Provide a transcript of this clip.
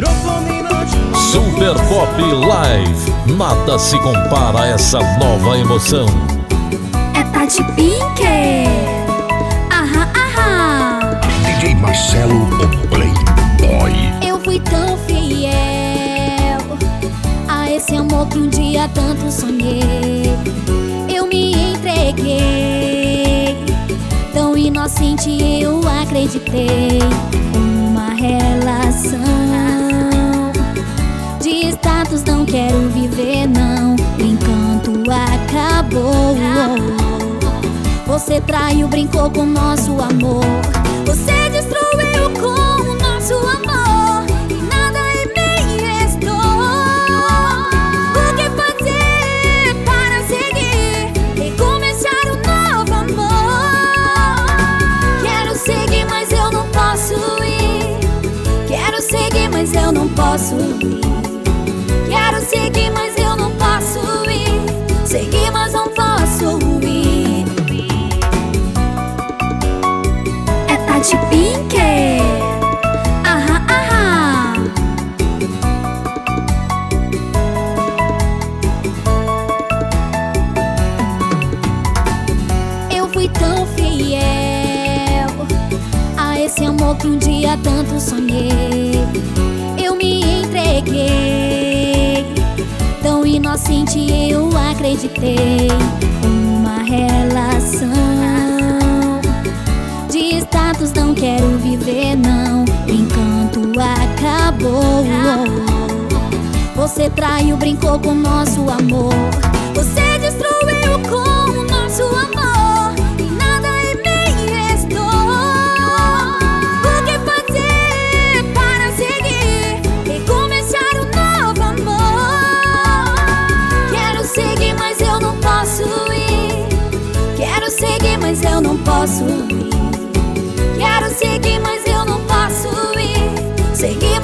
Super Pop Live. Nada se compara a essa nova emoção. É Tati Pink. Aham, aham. DJ Marcelo, o Playboy. Eu fui tão fiel a esse amor que um dia tanto sonhei. Eu me entreguei, tão inocente eu acreditei. Uma relação quero viver, não. O encanto acabou. Você traiu, brincou com nosso amor. Você destruiu com o nosso amor. E nada em mim restou. O que fazer para seguir e começar um novo amor? Quero seguir, mas eu não posso ir. Quero seguir, mas eu não posso ir. É Tati Pink. Aham, aham. Eu fui tão fiel a esse amor que um dia tanto sonhei. Eu me entreguei, tão inocente eu acreditei. Não quero viver, não. O encanto acabou. Você traiu, brincou com nosso amor. Você destruiu com o nosso amor. E nada em mim restou. O que fazer para seguir e começar um novo amor? Quero seguir, mas eu não posso ir. Quero seguir, mas eu não posso ir. Seguir,